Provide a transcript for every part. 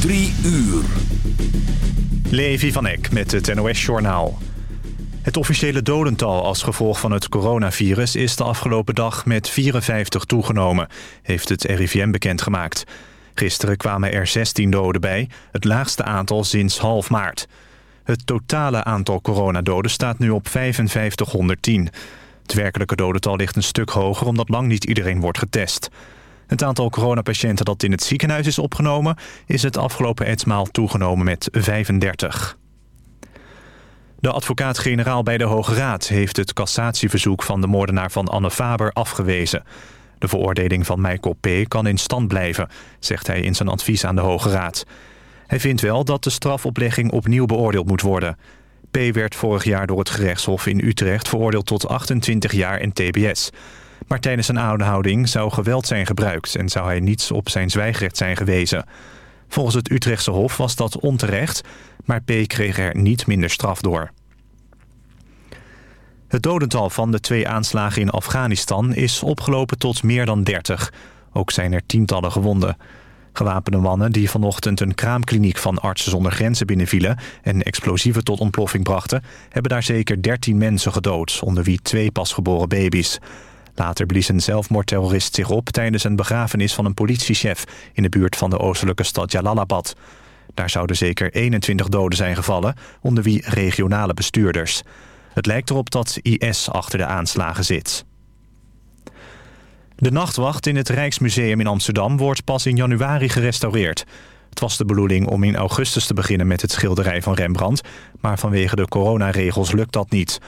Drie uur. Levi van Eck met het NOS-journaal. Het officiële dodental als gevolg van het coronavirus... is de afgelopen dag met 54 toegenomen, heeft het RIVM bekendgemaakt. Gisteren kwamen er 16 doden bij, het laagste aantal sinds half maart. Het totale aantal coronadoden staat nu op 5510. Het werkelijke dodental ligt een stuk hoger... omdat lang niet iedereen wordt getest. Het aantal coronapatiënten dat in het ziekenhuis is opgenomen... is het afgelopen etmaal toegenomen met 35. De advocaat-generaal bij de Hoge Raad heeft het cassatieverzoek... van de moordenaar van Anne Faber afgewezen. De veroordeling van Michael P. kan in stand blijven... zegt hij in zijn advies aan de Hoge Raad. Hij vindt wel dat de strafoplegging opnieuw beoordeeld moet worden. P. werd vorig jaar door het gerechtshof in Utrecht... veroordeeld tot 28 jaar in tbs... Maar tijdens zijn aanhouding zou geweld zijn gebruikt... en zou hij niets op zijn zwijgrecht zijn gewezen. Volgens het Utrechtse Hof was dat onterecht... maar P. kreeg er niet minder straf door. Het dodental van de twee aanslagen in Afghanistan is opgelopen tot meer dan 30. Ook zijn er tientallen gewonden. Gewapende mannen die vanochtend een kraamkliniek van Artsen zonder Grenzen binnenvielen... en explosieven tot ontploffing brachten... hebben daar zeker 13 mensen gedood, onder wie twee pasgeboren baby's. Later blies een zelfmoordterrorist zich op tijdens een begrafenis van een politiechef in de buurt van de oostelijke stad Jalalabad. Daar zouden zeker 21 doden zijn gevallen, onder wie regionale bestuurders. Het lijkt erop dat IS achter de aanslagen zit. De nachtwacht in het Rijksmuseum in Amsterdam wordt pas in januari gerestaureerd. Het was de bedoeling om in augustus te beginnen met het schilderij van Rembrandt... maar vanwege de coronaregels lukt dat niet...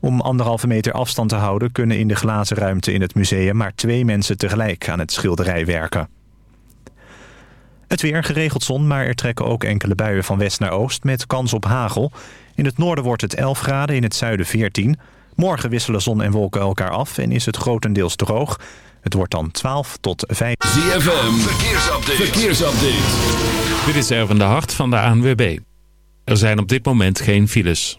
Om anderhalve meter afstand te houden kunnen in de glazen ruimte in het museum maar twee mensen tegelijk aan het schilderij werken. Het weer geregeld zon, maar er trekken ook enkele buien van west naar oost met kans op hagel. In het noorden wordt het 11 graden, in het zuiden 14. Morgen wisselen zon en wolken elkaar af en is het grotendeels droog. Het wordt dan 12 tot 5. ZFM, verkeersupdate. verkeersupdate. Dit is Erwin de Hart van de ANWB. Er zijn op dit moment geen files.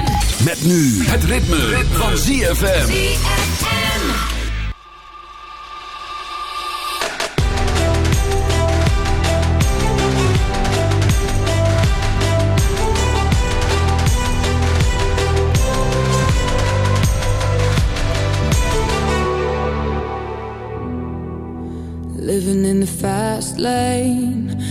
Met nu het ritme, ritme. van ZFM. Living in the fast lane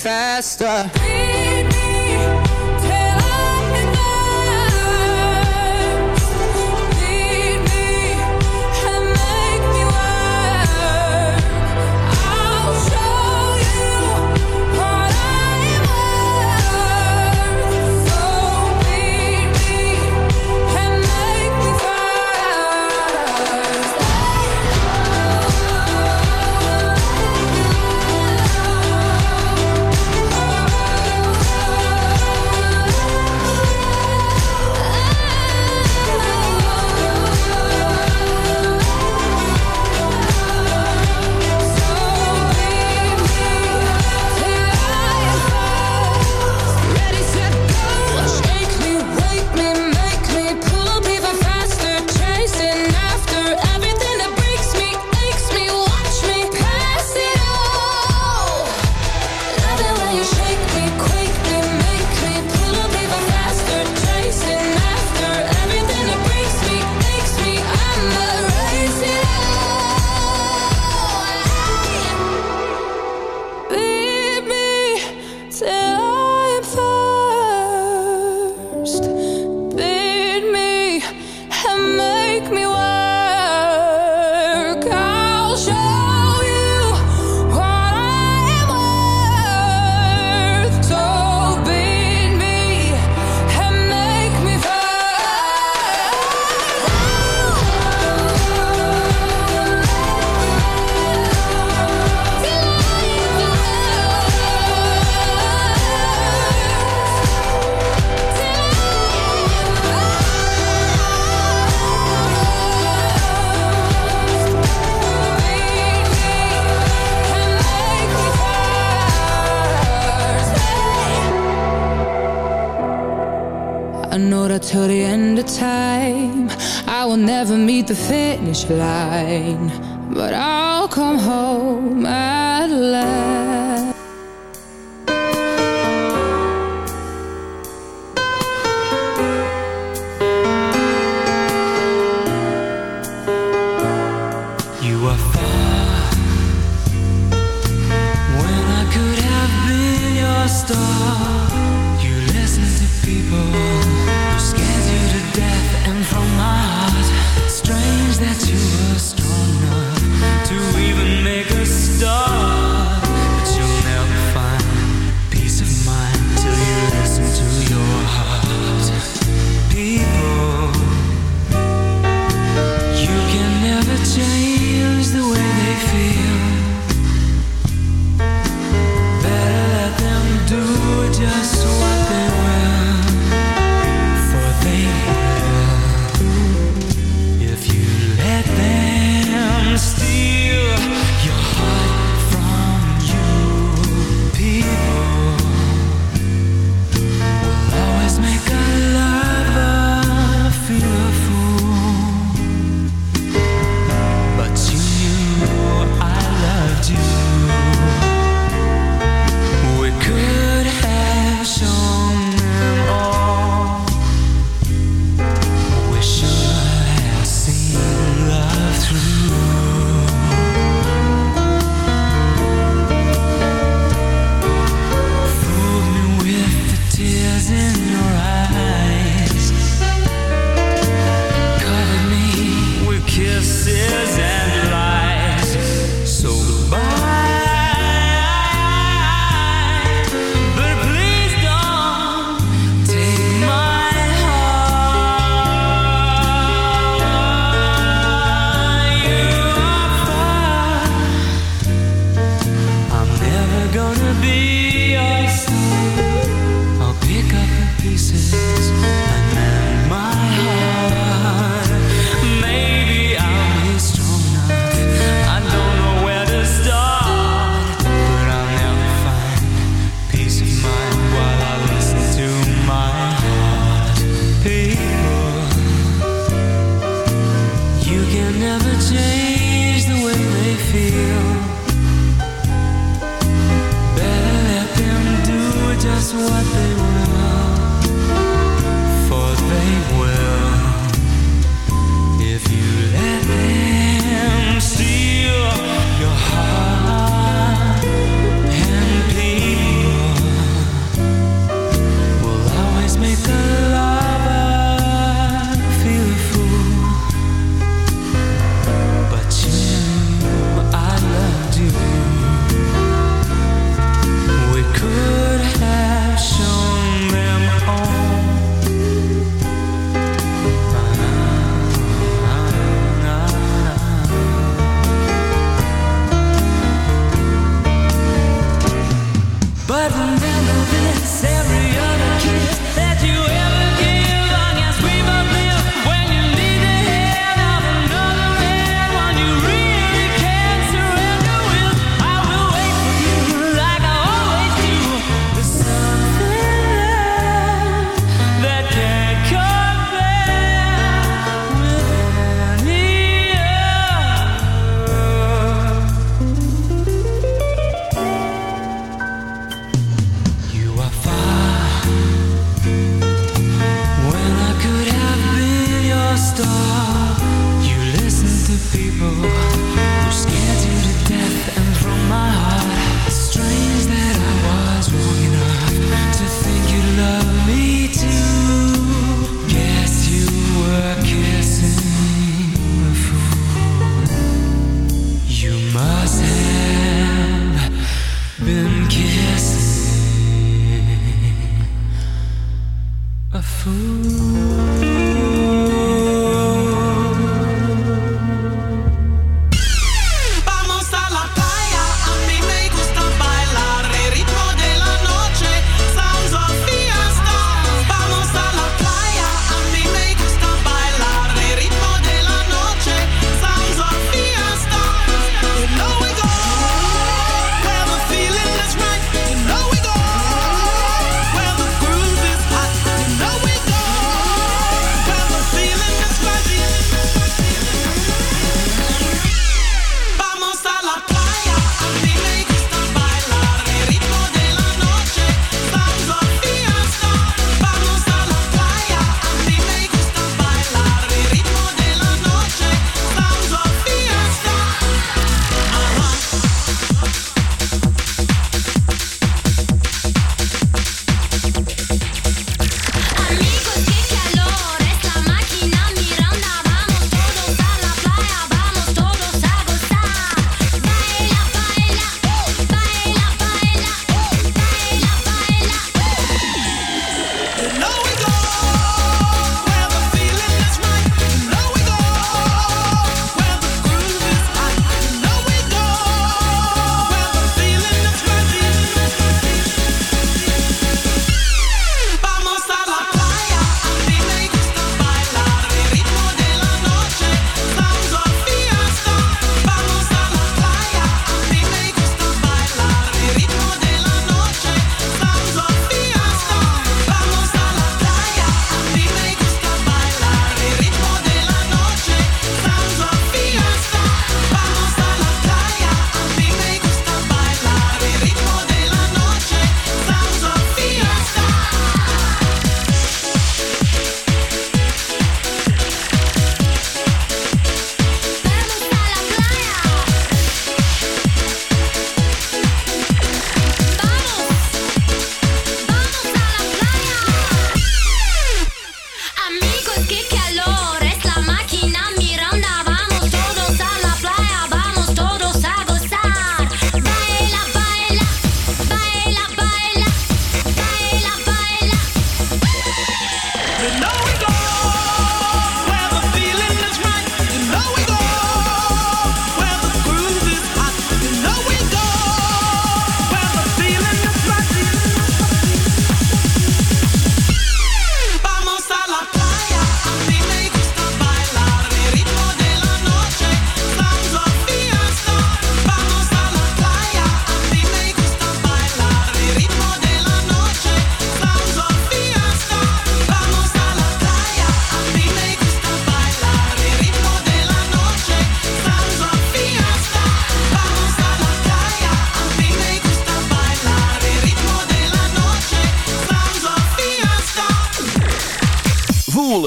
faster. I know that till the end of time I will never meet the finish line. But I'll come home at last.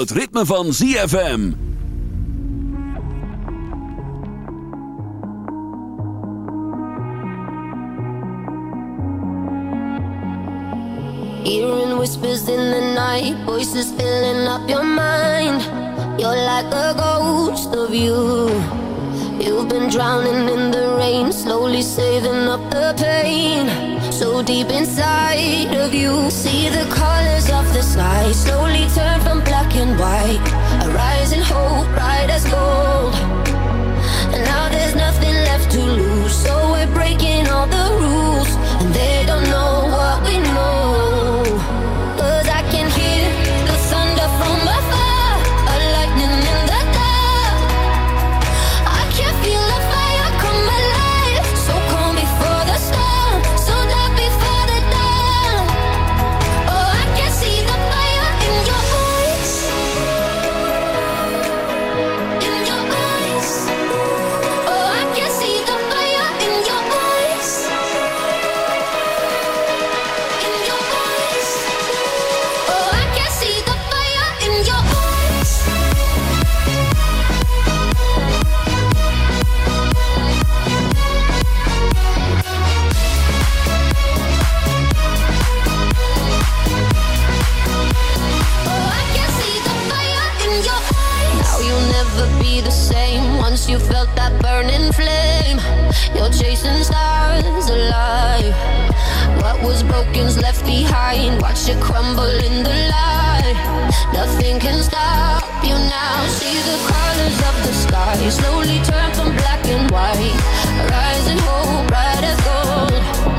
het ritme van ZFM. Hearing whispers in the night, voices filling up your mind. You're like a ghost of you. You've been drowning in the rain, slowly saving up the pain so deep inside of you. See the colors of the sky slowly turn from black and white. A rising hope, bright as gold. And now there's nothing left to lose, so we're breaking all the rules, and they don't know what we know. you'll never be the same once you felt that burning flame. You're chasing stars alive. What was broken's left behind. Watch it crumble in the light. Nothing can stop you now. See the colors of the sky slowly turn from black and white. Rising hope, bright as gold.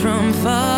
from far.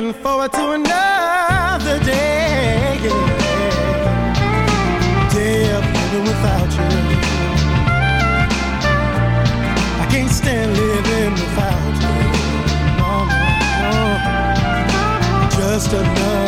looking forward to another day. Day of living without you. I can't stand living without you. Just another.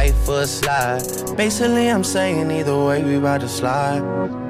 right foot slide. Basically, I'm saying either way, we about to slide.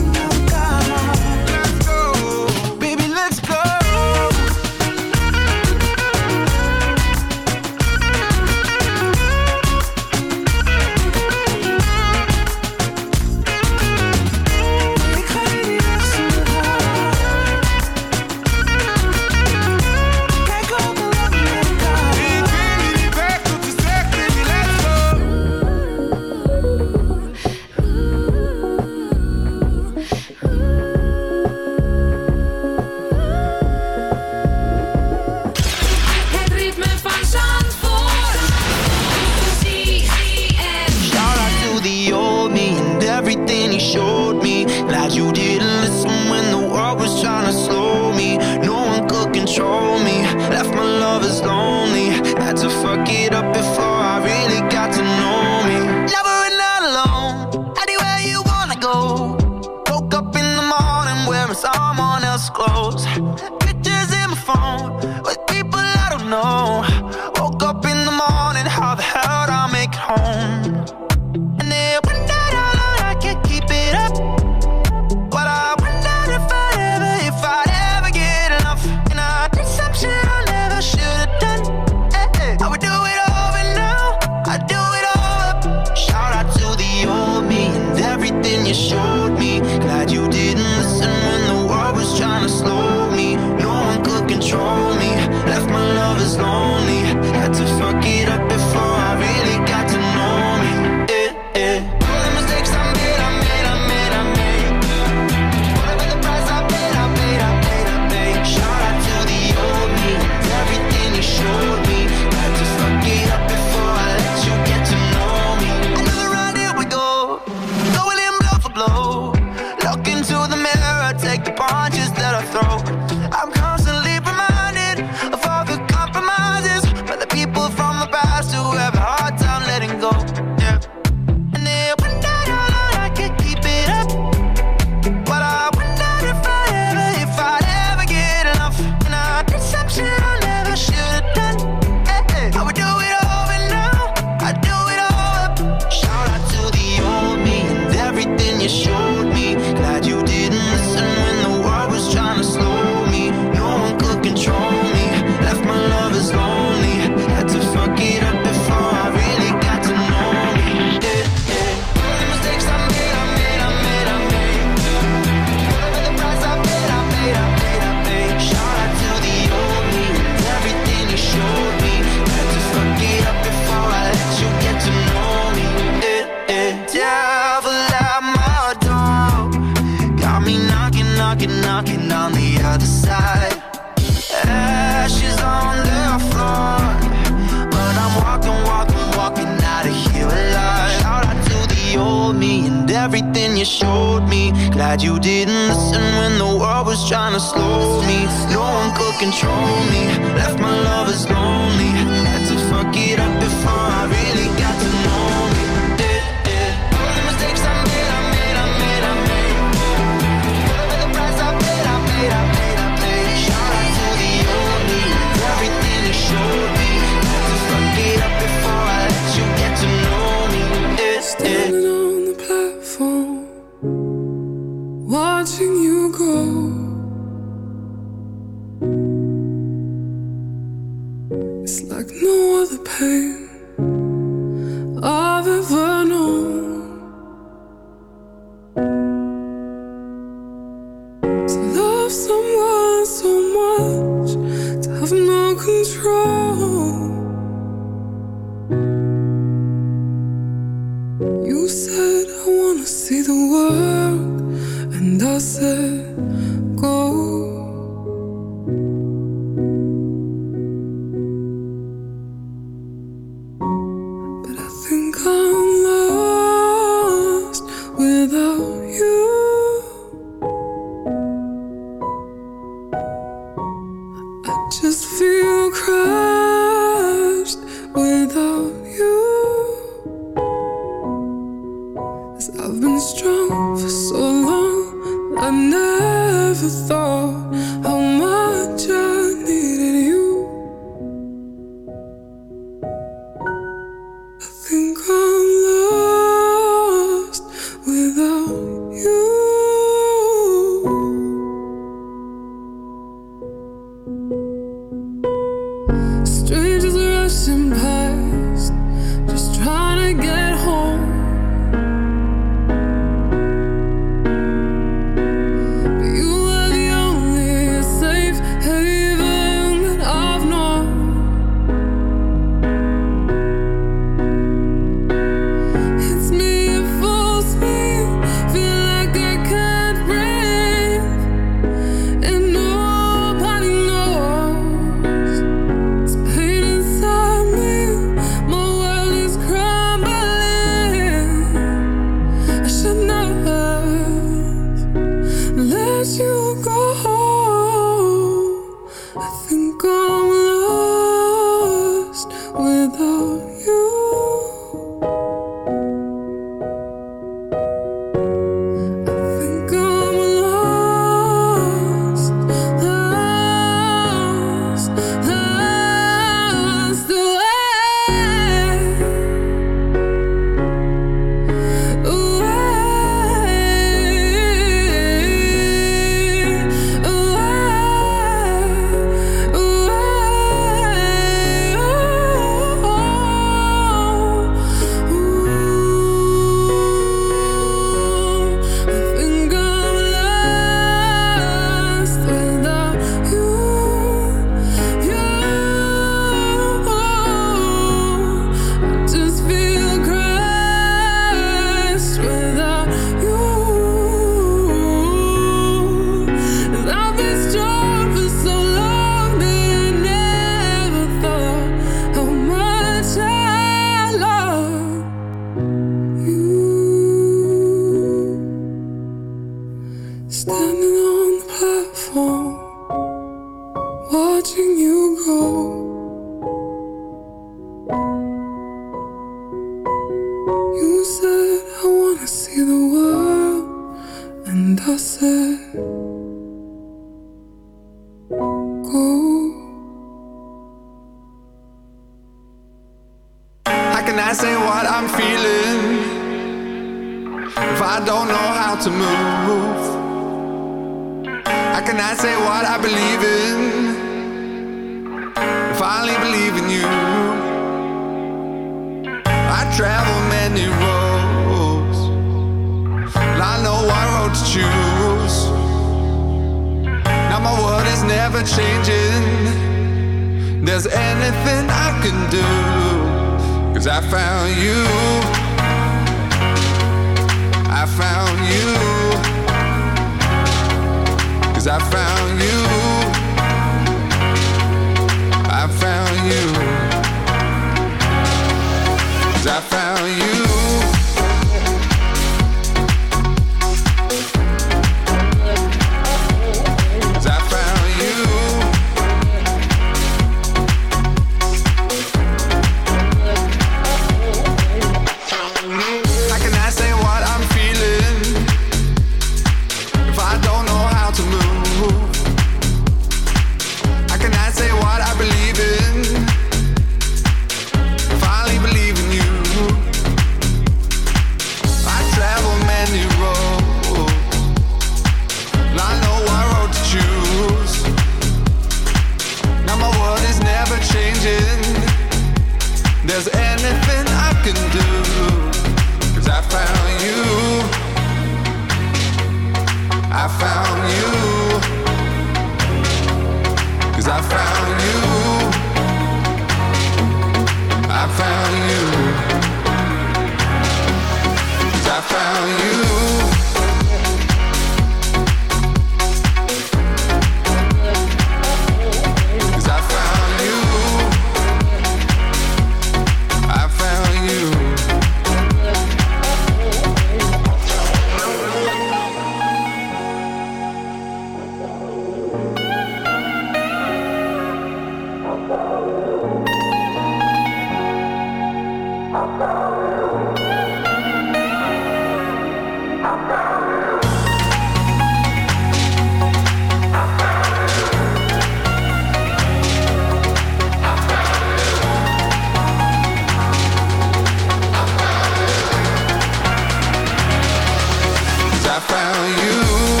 I found you.